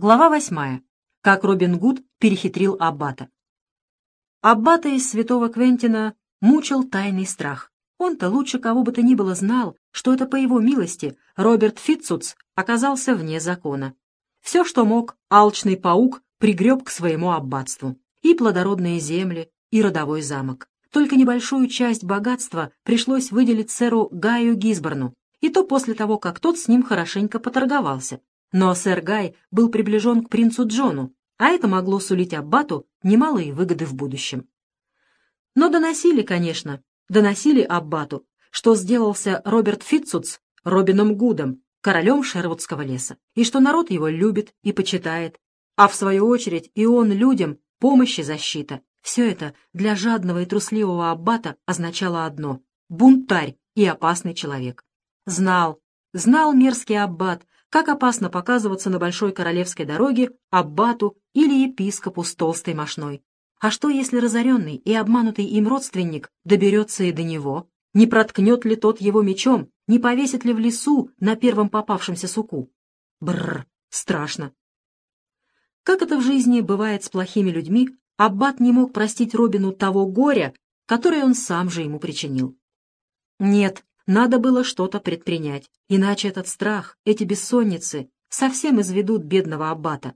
Глава восьмая. Как Робин Гуд перехитрил Аббата. Аббата из святого Квентина мучил тайный страх. Он-то лучше кого бы то ни было знал, что это по его милости Роберт Фитцуц оказался вне закона. Все, что мог, алчный паук пригреб к своему аббатству. И плодородные земли, и родовой замок. Только небольшую часть богатства пришлось выделить сэру Гаю Гизборну, и то после того, как тот с ним хорошенько поторговался. Но сэр Гай был приближен к принцу Джону, а это могло сулить Аббату немалые выгоды в будущем. Но доносили, конечно, доносили Аббату, что сделался Роберт Фитцуц Робином Гудом, королем Шервудского леса, и что народ его любит и почитает, а в свою очередь и он людям помощь защита. Все это для жадного и трусливого Аббата означало одно — бунтарь и опасный человек. Знал, знал мерзкий Аббат, как опасно показываться на большой королевской дороге аббату или епископу с толстой мошной. А что, если разоренный и обманутый им родственник доберется и до него? Не проткнет ли тот его мечом? Не повесит ли в лесу на первом попавшемся суку? Бррр, страшно. Как это в жизни бывает с плохими людьми, Аббат не мог простить Робину того горя, которое он сам же ему причинил. Нет, надо было что-то предпринять, иначе этот страх, эти бессонницы совсем изведут бедного аббата.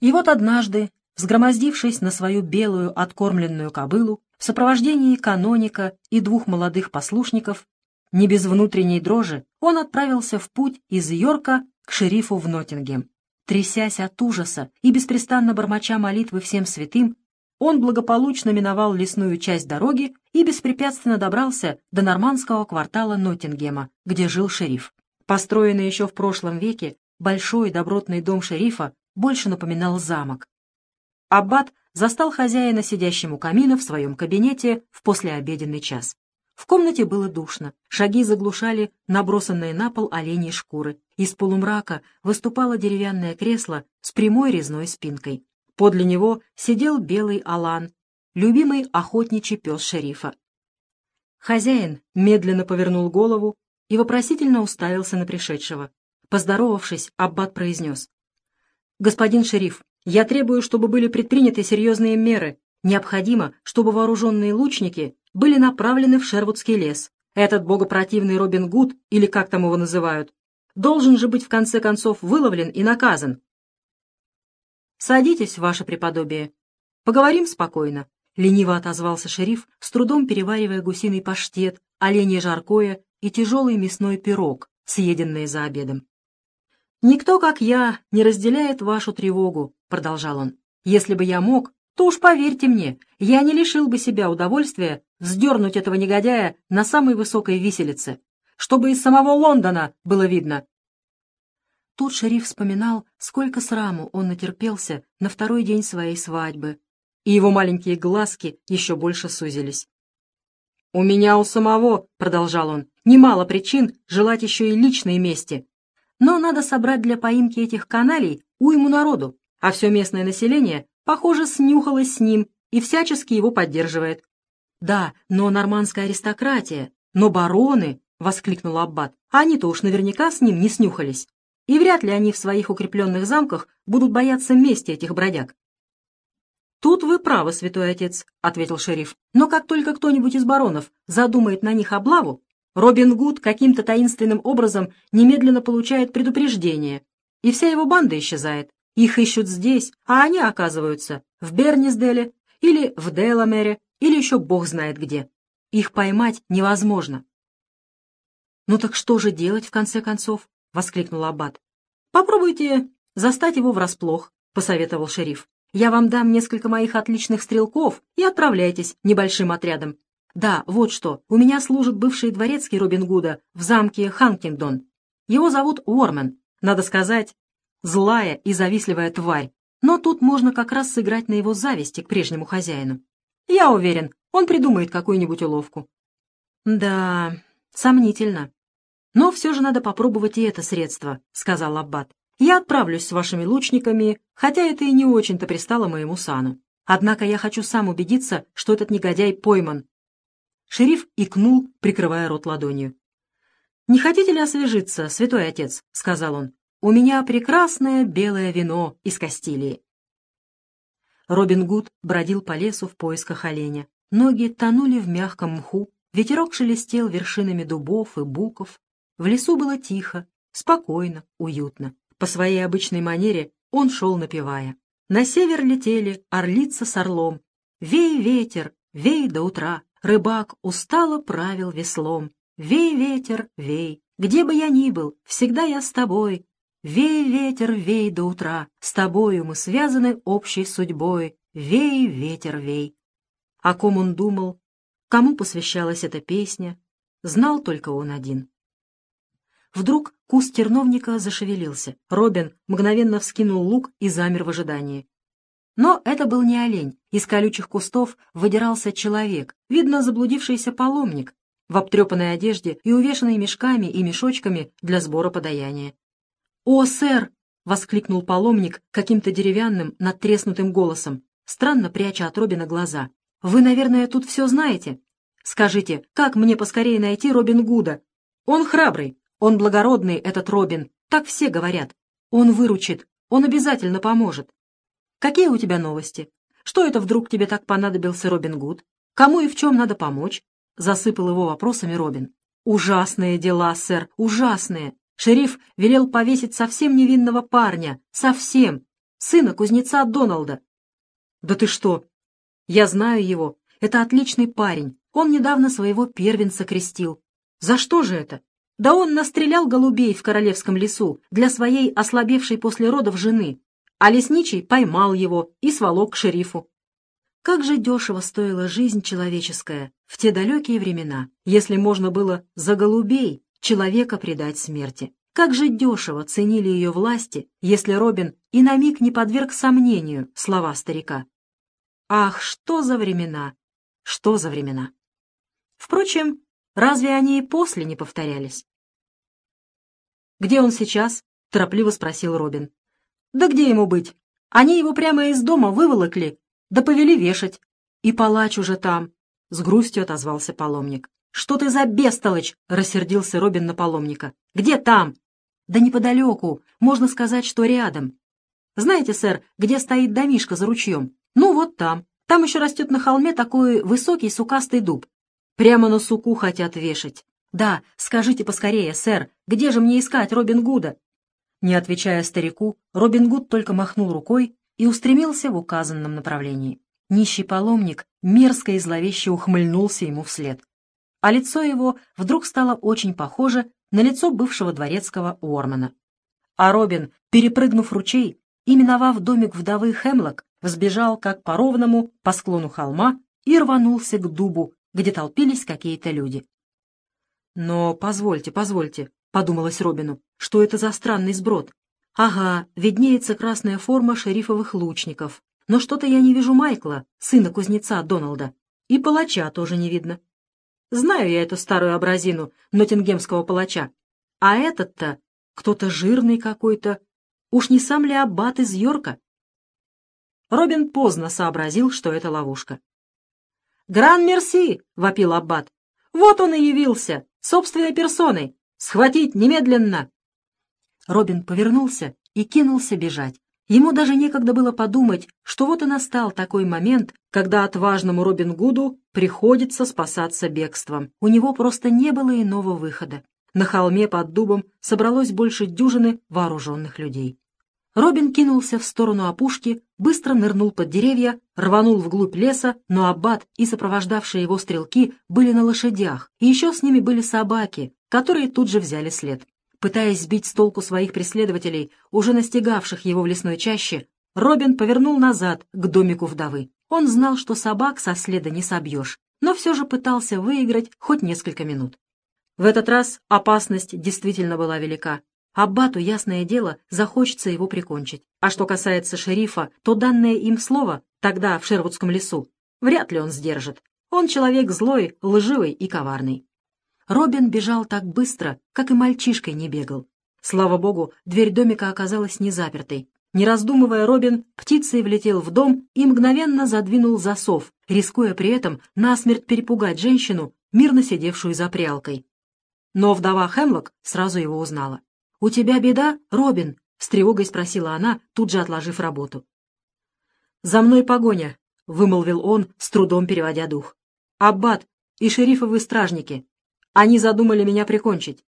И вот однажды, взгромоздившись на свою белую откормленную кобылу, в сопровождении каноника и двух молодых послушников, не без внутренней дрожи, он отправился в путь из Йорка к шерифу в Ноттингем. Трясясь от ужаса и беспрестанно бормоча молитвы всем святым, он благополучно миновал лесную часть дороги и беспрепятственно добрался до нормандского квартала Ноттингема, где жил шериф. Построенный еще в прошлом веке, большой добротный дом шерифа больше напоминал замок. Аббат застал хозяина сидящим у камина в своем кабинете в послеобеденный час. В комнате было душно, шаги заглушали набросанные на пол оленьи шкуры. Из полумрака выступало деревянное кресло с прямой резной спинкой. Подле него сидел белый алан, любимый охотничий пес шерифа. Хозяин медленно повернул голову и вопросительно уставился на пришедшего. Поздоровавшись, Аббат произнес. «Господин шериф, я требую, чтобы были предприняты серьезные меры. Необходимо, чтобы вооруженные лучники были направлены в Шервудский лес. Этот богопротивный Робин Гуд, или как там его называют, должен же быть в конце концов выловлен и наказан. «Садитесь, ваше преподобие. Поговорим спокойно», — лениво отозвался шериф, с трудом переваривая гусиный паштет, оленье жаркое и тяжелый мясной пирог, съеденные за обедом. «Никто, как я, не разделяет вашу тревогу», — продолжал он. «Если бы я мог, то уж поверьте мне, я не лишил бы себя удовольствия вздернуть этого негодяя на самой высокой виселице, чтобы из самого Лондона было видно, Тут шериф вспоминал, сколько сраму он натерпелся на второй день своей свадьбы, и его маленькие глазки еще больше сузились. «У меня у самого», — продолжал он, — «немало причин желать еще и личной мести. Но надо собрать для поимки этих каналей уйму народу, а все местное население, похоже, снюхалось с ним и всячески его поддерживает». «Да, но нормандская аристократия, но бароны», — воскликнул Аббат, — «они-то уж наверняка с ним не снюхались» и вряд ли они в своих укрепленных замках будут бояться мести этих бродяг. «Тут вы правы, святой отец», — ответил шериф. «Но как только кто-нибудь из баронов задумает на них облаву, Робин Гуд каким-то таинственным образом немедленно получает предупреждение, и вся его банда исчезает. Их ищут здесь, а они оказываются в Бернисделе или в Деламере, или еще бог знает где. Их поймать невозможно». «Ну так что же делать, в конце концов?» — воскликнул Аббат. «Попробуйте застать его врасплох», — посоветовал шериф. «Я вам дам несколько моих отличных стрелков и отправляйтесь небольшим отрядом. Да, вот что, у меня служит бывший дворецкий Робин Гуда в замке Ханкингдон. Его зовут Уормен, надо сказать, злая и завистливая тварь, но тут можно как раз сыграть на его зависти к прежнему хозяину. Я уверен, он придумает какую-нибудь уловку». «Да, сомнительно», «Но все же надо попробовать и это средство», — сказал Аббат. «Я отправлюсь с вашими лучниками, хотя это и не очень-то пристало моему сану. Однако я хочу сам убедиться, что этот негодяй пойман». Шериф икнул, прикрывая рот ладонью. «Не хотите ли освежиться, святой отец?» — сказал он. у меня прекрасное белое вино из Кастилии». Робин Гуд бродил по лесу в поисках оленя. Ноги тонули в мягком мху, ветерок шелестел вершинами дубов и буков. В лесу было тихо, спокойно, уютно. По своей обычной манере он шел напевая. На север летели орлица с орлом. Вей ветер, вей до утра. Рыбак устало правил веслом. Вей ветер, вей, где бы я ни был, всегда я с тобой. Вей ветер, вей до утра, с тобою мы связаны общей судьбой. Вей ветер, вей. О ком он думал, кому посвящалась эта песня, знал только он один. Вдруг куст терновника зашевелился. Робин мгновенно вскинул лук и замер в ожидании. Но это был не олень. Из колючих кустов выдирался человек, видно, заблудившийся паломник, в обтрепанной одежде и увешанный мешками и мешочками для сбора подаяния. «О, сэр!» — воскликнул паломник каким-то деревянным, надтреснутым голосом, странно пряча от Робина глаза. «Вы, наверное, тут все знаете? Скажите, как мне поскорее найти Робин Гуда? Он храбрый, он благородный, этот Робин, так все говорят. Он выручит, он обязательно поможет. Какие у тебя новости? Что это вдруг тебе так понадобился Робин Гуд? Кому и в чем надо помочь?» Засыпал его вопросами Робин. «Ужасные дела, сэр, ужасные. Шериф велел повесить совсем невинного парня. Совсем. Сына кузнеца Доналда». «Да ты что? Я знаю его. Это отличный парень. Он недавно своего первенца крестил. За что же это? Да он настрелял голубей в королевском лесу для своей ослабевшей после родов жены, а лесничий поймал его и сволок к шерифу. Как же дешево стоила жизнь человеческая в те далекие времена, если можно было за голубей человека предать смерти. Как же дешево ценили ее власти, если Робин и на миг не подверг сомнению слова старика. Ах, что за времена! Что за времена! Впрочем, Разве они и после не повторялись? «Где он сейчас?» — торопливо спросил Робин. «Да где ему быть? Они его прямо из дома выволокли, да повели вешать. И палач уже там», — с грустью отозвался паломник. «Что ты за бестолочь?» — рассердился Робин на паломника. «Где там?» «Да неподалеку, можно сказать, что рядом. Знаете, сэр, где стоит домишка за ручьем? Ну, вот там. Там еще растет на холме такой высокий сукастый дуб. Прямо на суку хотят вешать. Да, скажите поскорее, сэр, где же мне искать Робин Гуда?» Не отвечая старику, Робин Гуд только махнул рукой и устремился в указанном направлении. Нищий паломник мерзко и зловеще ухмыльнулся ему вслед. А лицо его вдруг стало очень похоже на лицо бывшего дворецкого Уормана. А Робин, перепрыгнув ручей и миновав домик вдовы Хемлок, взбежал как по ровному по склону холма и рванулся к дубу, где толпились какие-то люди. «Но позвольте, позвольте», — подумалось Робину, — «что это за странный сброд? Ага, виднеется красная форма шерифовых лучников, но что-то я не вижу Майкла, сына кузнеца Доналда, и палача тоже не видно. Знаю я эту старую образину ноттингемского палача, а этот-то кто-то жирный какой-то, уж не сам ли аббат из Йорка?» Робин поздно сообразил, что это ловушка. «Гран-мерси!» — вопил Аббат. «Вот он и явился, собственной персоной! Схватить немедленно!» Робин повернулся и кинулся бежать. Ему даже некогда было подумать, что вот и настал такой момент, когда отважному Робин Гуду приходится спасаться бегством. У него просто не было иного выхода. На холме под дубом собралось больше дюжины вооруженных людей. Робин кинулся в сторону опушки, быстро нырнул под деревья, рванул вглубь леса, но Аббат и сопровождавшие его стрелки были на лошадях, и еще с ними были собаки, которые тут же взяли след. Пытаясь сбить с толку своих преследователей, уже настигавших его в лесной чаще, Робин повернул назад, к домику вдовы. Он знал, что собак со следа не собьешь, но все же пытался выиграть хоть несколько минут. В этот раз опасность действительно была велика. Аббату, ясное дело, захочется его прикончить. А что касается шерифа, то данное им слово, тогда в Шервудском лесу, вряд ли он сдержит. Он человек злой, лживый и коварный. Робин бежал так быстро, как и мальчишкой не бегал. Слава богу, дверь домика оказалась не запертой. Не раздумывая, Робин птицей влетел в дом и мгновенно задвинул засов, рискуя при этом насмерть перепугать женщину, мирно сидевшую за прялкой. Но вдова Хемлок сразу его узнала. «У тебя беда, Робин?» — с тревогой спросила она, тут же отложив работу. «За мной погоня», — вымолвил он, с трудом переводя дух. «Аббат и шерифовы стражники. Они задумали меня прикончить».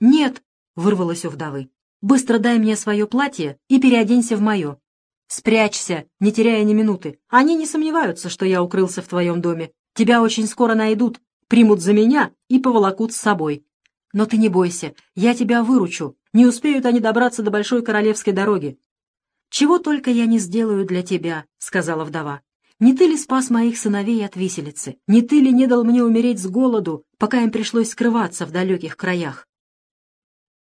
«Нет», — вырвалось у вдовы. «Быстро дай мне свое платье и переоденься в мое. Спрячься, не теряя ни минуты. Они не сомневаются, что я укрылся в твоем доме. Тебя очень скоро найдут, примут за меня и поволокут с собой. Но ты не бойся, я тебя выручу. Не успеют они добраться до Большой Королевской дороги. «Чего только я не сделаю для тебя», — сказала вдова. «Не ты ли спас моих сыновей от виселицы? Не ты ли не дал мне умереть с голоду, пока им пришлось скрываться в далеких краях?»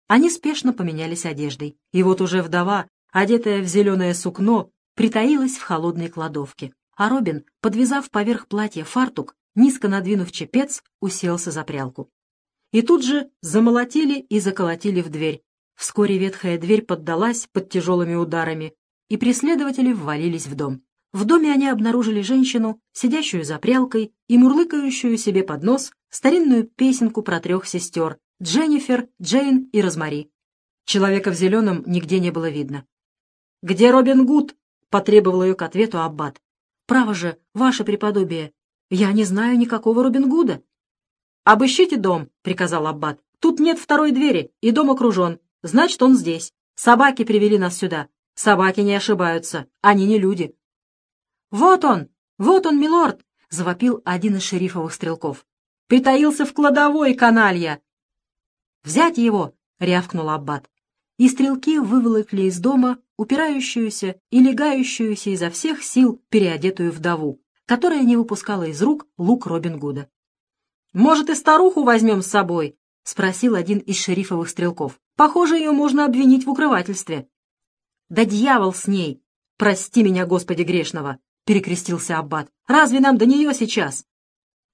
Они спешно поменялись одеждой, и вот уже вдова, одетая в зеленое сукно, притаилась в холодной кладовке, а Робин, подвязав поверх платья фартук, низко надвинув чепец, уселся за прялку. И тут же замолотили и заколотили в дверь. Вскоре ветхая дверь поддалась под тяжелыми ударами, и преследователи ввалились в дом. В доме они обнаружили женщину, сидящую за прялкой и мурлыкающую себе под нос старинную песенку про трех сестер — Дженнифер, Джейн и Розмари. Человека в зеленом нигде не было видно. «Где Робин Гуд?» — потребовал ее к ответу Аббат. «Право же, ваше преподобие, я не знаю никакого Робин Гуда». «Обыщите дом», — приказал Аббат. «Тут нет второй двери, и дом окружен. Значит, он здесь. Собаки привели нас сюда. Собаки не ошибаются, они не люди». «Вот он! Вот он, милорд!» — завопил один из шерифовых стрелков. «Притаился в кладовой, каналья!» «Взять его!» — рявкнул Аббат. И стрелки выволокли из дома упирающуюся и легающуюся изо всех сил переодетую вдову, которая не выпускала из рук лук Робин Гуда. «Может, и старуху возьмем с собой?» — спросил один из шерифовых стрелков. «Похоже, ее можно обвинить в укрывательстве». «Да дьявол с ней! Прости меня, Господи грешного!» — перекрестился Аббат. «Разве нам до нее сейчас?»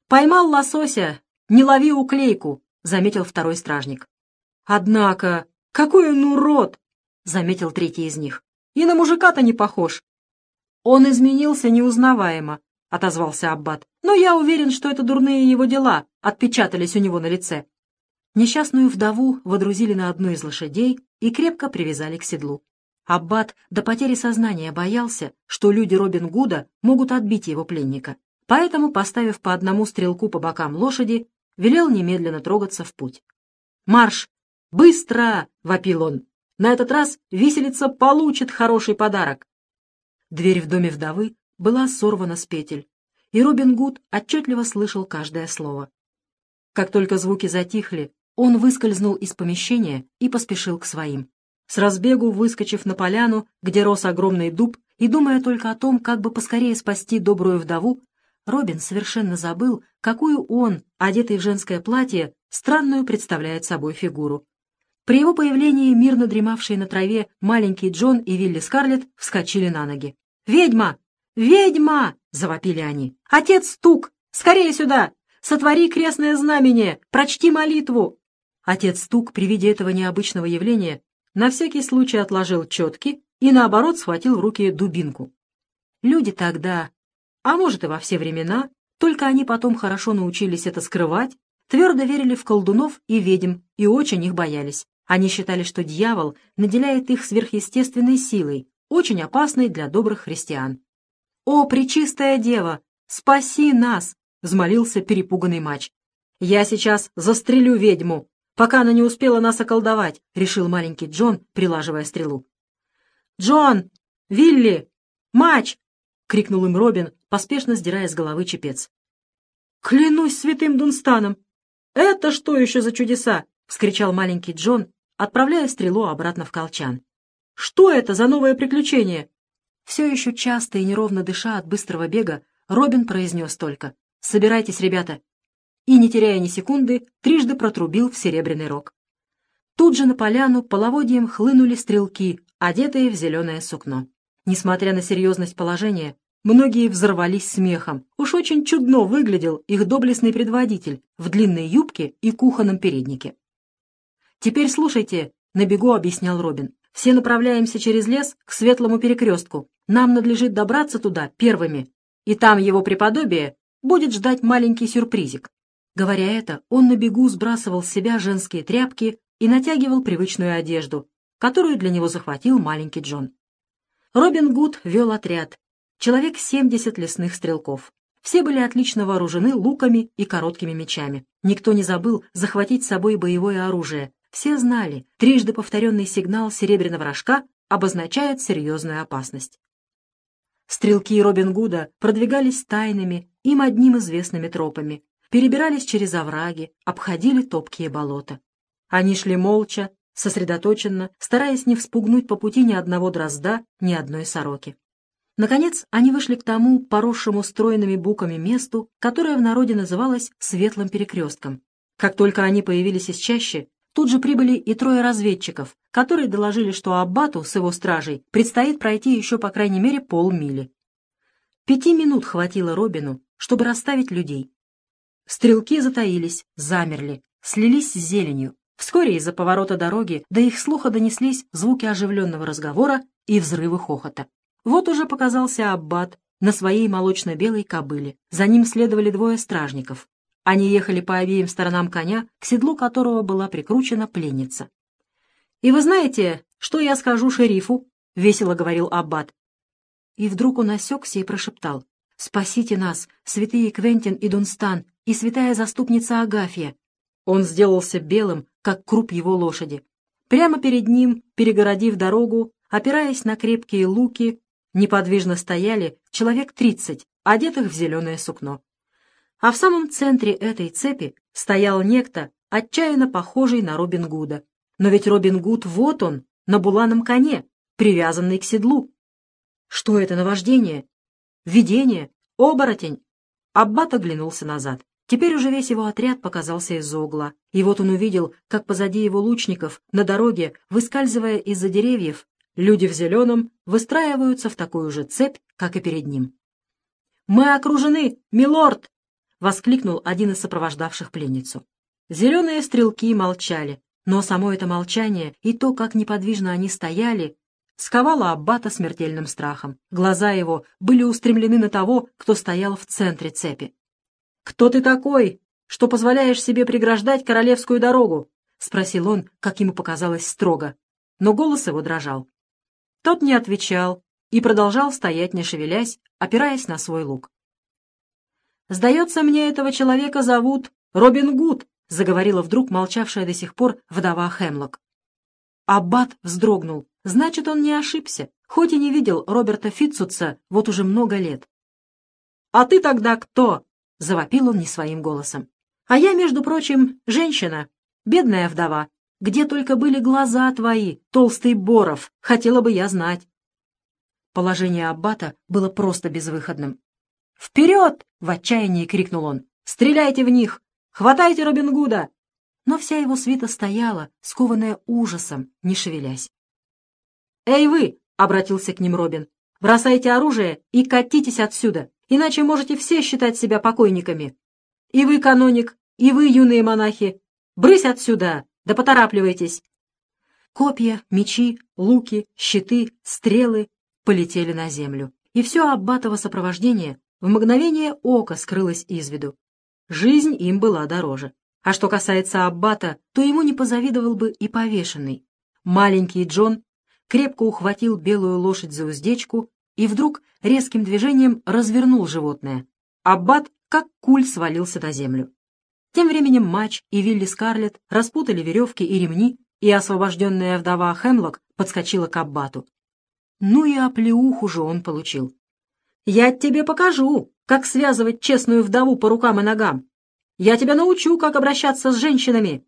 «Поймал лосося! Не лови уклейку!» — заметил второй стражник. «Однако, какой он урод!» — заметил третий из них. «И на мужика-то не похож!» «Он изменился неузнаваемо», — отозвался Аббат. «Но я уверен, что это дурные его дела отпечатались у него на лице». Несчастную вдову водрузили на одну из лошадей и крепко привязали к седлу. Аббат до потери сознания боялся, что люди Робин Гуда могут отбить его пленника. Поэтому, поставив по одному стрелку по бокам лошади, велел немедленно трогаться в путь. «Марш! Быстро!» — вопил он. «На этот раз виселица получит хороший подарок!» Дверь в доме вдовы была сорвана с петель, и Робин Гуд отчетливо слышал каждое слово. Как только звуки затихли, он выскользнул из помещения и поспешил к своим с разбегу выскочив на поляну, где рос огромный дуб, и думая только о том, как бы поскорее спасти добрую вдову, Робин совершенно забыл, какую он, одетый в женское платье, странную представляет собой фигуру. При его появлении мирно дремавшие на траве маленький Джон и Вилли Скарлетт вскочили на ноги. «Ведьма! Ведьма!» — завопили они. «Отец Стук! Скорее сюда! Сотвори крестное знамение! Прочти молитву!» Отец Стук при виде этого необычного явления на всякий случай отложил четки и, наоборот, схватил в руки дубинку. Люди тогда, а может и во все времена, только они потом хорошо научились это скрывать, твердо верили в колдунов и ведьм и очень их боялись. Они считали, что дьявол наделяет их сверхъестественной силой, очень опасной для добрых христиан. «О, Пречистая Дева, спаси нас!» — взмолился перепуганный мач. «Я сейчас застрелю ведьму!» пока она не успела нас околдовать», — решил маленький Джон, прилаживая стрелу. «Джон! Вилли! Мач!» — крикнул им Робин, поспешно сдирая с головы чепец. «Клянусь святым Дунстаном! Это что еще за чудеса?» — вскричал маленький Джон, отправляя стрелу обратно в колчан. «Что это за новое приключение?» Все еще часто и неровно дыша от быстрого бега, Робин произнес только «Собирайтесь, ребята, и, не теряя ни секунды, трижды протрубил в серебряный рог. Тут же на поляну половодьем хлынули стрелки, одетые в зеленое сукно. Несмотря на серьезность положения, многие взорвались смехом. Уж очень чудно выглядел их доблестный предводитель в длинной юбке и кухонном переднике. «Теперь слушайте», — на бегу объяснял Робин. «Все направляемся через лес к светлому перекрестку. Нам надлежит добраться туда первыми, и там его преподобие будет ждать маленький сюрпризик. Говоря это, он на бегу сбрасывал с себя женские тряпки и натягивал привычную одежду, которую для него захватил маленький Джон. Робин Гуд вел отряд, человек 70 лесных стрелков. Все были отлично вооружены луками и короткими мечами. Никто не забыл захватить с собой боевое оружие. Все знали, трижды повторенный сигнал серебряного рожка обозначает серьезную опасность. Стрелки Робин Гуда продвигались тайными, им одним известными тропами, перебирались через овраги, обходили топкие болота. Они шли молча, сосредоточенно, стараясь не вспугнуть по пути ни одного дрозда, ни одной сороки. Наконец, они вышли к тому поросшему стройными буками месту, которое в народе называлось Светлым перекрестком. Как только они появились из чащи, тут же прибыли и трое разведчиков, которые доложили, что Аббату с его стражей предстоит пройти еще по крайней мере полмили. Пяти минут хватило Робину, чтобы расставить людей. Стрелки затаились, замерли, слились с зеленью. Вскоре из-за поворота дороги до их слуха донеслись звуки оживленного разговора и взрывы хохота. Вот уже показался аббат на своей молочно-белой кобыле. За ним следовали двое стражников. Они ехали по обеим сторонам коня, к седлу которого была прикручена пленница. «И вы знаете, что я скажу шерифу?» — весело говорил аббат. И вдруг он осекся и прошептал. «Спасите нас, святые Квентин и Дунстан, и святая заступница Агафья!» Он сделался белым, как круп его лошади. Прямо перед ним, перегородив дорогу, опираясь на крепкие луки, неподвижно стояли человек тридцать, одетых в зеленое сукно. А в самом центре этой цепи стоял некто, отчаянно похожий на Робин Гуда. Но ведь Робин Гуд вот он, на буланом коне, привязанный к седлу. Что это наваждение? Видение? Оборотень? Аббат оглянулся назад. Теперь уже весь его отряд показался из-за угла, и вот он увидел, как позади его лучников, на дороге, выскальзывая из-за деревьев, Люди в зеленом выстраиваются в такую же цепь, как и перед ним. «Мы окружены, милорд!» — воскликнул один из сопровождавших пленницу. Зеленые стрелки молчали, но само это молчание и то, как неподвижно они стояли, сковало Аббата смертельным страхом. Глаза его были устремлены на того, кто стоял в центре цепи. «Кто ты такой, что позволяешь себе преграждать королевскую дорогу?» — спросил он, как ему показалось строго. Но голос его дрожал. Тот не отвечал и продолжал стоять, не шевелясь, опираясь на свой лук. «Сдается мне, этого человека зовут Робин Гуд», — заговорила вдруг молчавшая до сих пор вдова Хемлок. Аббат вздрогнул. Значит, он не ошибся, хоть и не видел Роберта Фитцутса вот уже много лет. «А ты тогда кто?» — завопил он не своим голосом. «А я, между прочим, женщина, бедная вдова, где только были глаза твои, толстый Боров, хотела бы я знать. Положение аббата было просто безвыходным. «Вперед!» — в отчаянии крикнул он. «Стреляйте в них! Хватайте Робин Гуда!» Но вся его свита стояла, скованная ужасом, не шевелясь. «Эй вы!» — обратился к ним Робин. «Бросайте оружие и катитесь отсюда, иначе можете все считать себя покойниками. И вы, каноник, и вы, юные монахи, брысь отсюда, да поторапливайтесь!» Копья, мечи, луки, щиты, стрелы полетели на землю, и все аббатово сопровождение в мгновение ока скрылось из виду. Жизнь им была дороже. А что касается аббата, то ему не позавидовал бы и повешенный. Маленький Джон крепко ухватил белую лошадь за уздечку и вдруг резким движением развернул животное. Аббат, как куль, свалился на землю. Тем временем Матч и Вилли Скарлетт распутали веревки и ремни, и освобожденная вдова Хемлок подскочила к Аббату. Ну и оплеуху же он получил. «Я тебе покажу, как связывать честную вдову по рукам и ногам. Я тебя научу, как обращаться с женщинами».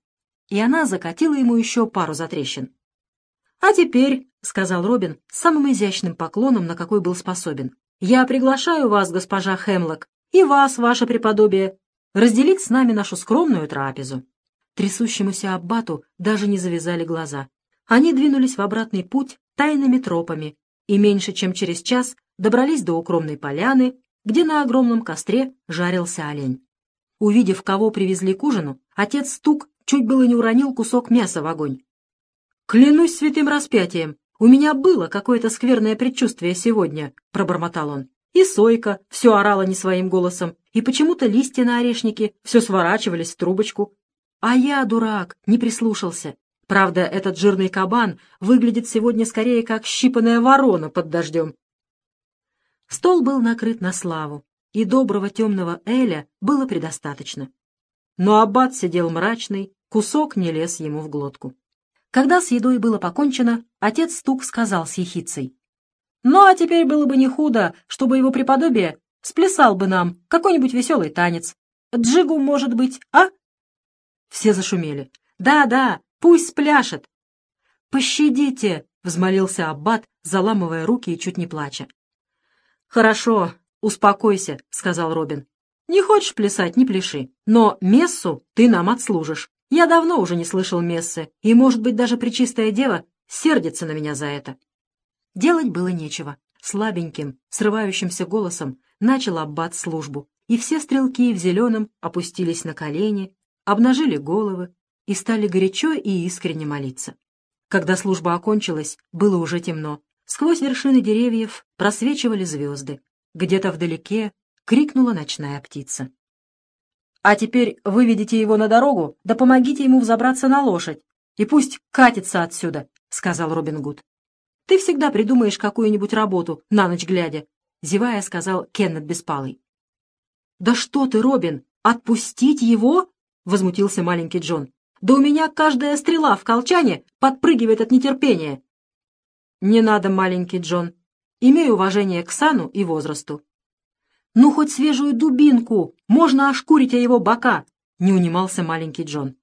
И она закатила ему еще пару затрещин. «А теперь», — сказал Робин самым изящным поклоном, на какой был способен, «я приглашаю вас, госпожа Хемлок, и вас, ваше преподобие, разделить с нами нашу скромную трапезу. Трясущемуся аббату даже не завязали глаза. Они двинулись в обратный путь тайными тропами и меньше чем через час добрались до укромной поляны, где на огромном костре жарился олень. Увидев, кого привезли к ужину, отец стук чуть было не уронил кусок мяса в огонь. «Клянусь святым распятием, у меня было какое-то скверное предчувствие сегодня», — пробормотал он. И сойка все орала не своим голосом, и почему-то листья на орешнике все сворачивались в трубочку. А я, дурак, не прислушался. Правда, этот жирный кабан выглядит сегодня скорее как щипанная ворона под дождем. Стол был накрыт на славу, и доброго темного Эля было предостаточно. Но аббат сидел мрачный, кусок не лез ему в глотку. Когда с едой было покончено, отец Стук сказал с ехицей. «Ну, а теперь было бы не худо, чтобы его преподобие сплясал бы нам какой-нибудь веселый танец. Джигу, может быть, а?» Все зашумели. «Да, да, пусть спляшет!» «Пощадите!» — взмолился Аббат, заламывая руки и чуть не плача. «Хорошо, успокойся», — сказал Робин. «Не хочешь плясать, не пляши, но мессу ты нам отслужишь. Я давно уже не слышал мессы, и, может быть, даже Пречистая Дева сердится на меня за это». Делать было нечего. Слабеньким, срывающимся голосом начал Аббат службу, и все стрелки в зеленом опустились на колени, обнажили головы и стали горячо и искренне молиться. Когда служба окончилась, было уже темно. Сквозь вершины деревьев просвечивали звезды. Где-то вдалеке крикнула ночная птица. А теперь выведите его на дорогу, да помогите ему взобраться на лошадь, и пусть катится отсюда, — сказал Робин Гуд. Ты всегда придумаешь какую-нибудь работу, на ночь глядя, — зевая сказал Кеннет Беспалый. «Да что ты, Робин, отпустить его?» — возмутился маленький Джон. «Да у меня каждая стрела в колчане подпрыгивает от нетерпения». «Не надо, маленький Джон. Имею уважение к сану и возрасту. «Ну, хоть свежую дубинку! Можно ошкурить о его бока!» — не унимался маленький Джон.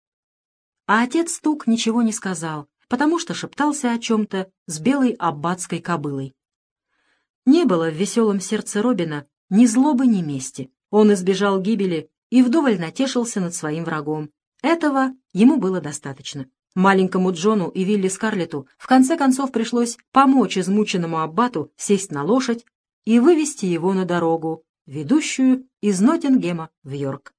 А отец Стук ничего не сказал, потому что шептался о чем-то с белой аббатской кобылой. Не было в веселом сердце Робина ни злобы, ни мести. Он избежал гибели и вдоволь натешился над своим врагом. Этого ему было достаточно. Маленькому Джону и Вилли Скарлету в конце концов пришлось помочь измученному аббату сесть на лошадь и вывести его на дорогу, ведущую из Ноттингема в Йорк.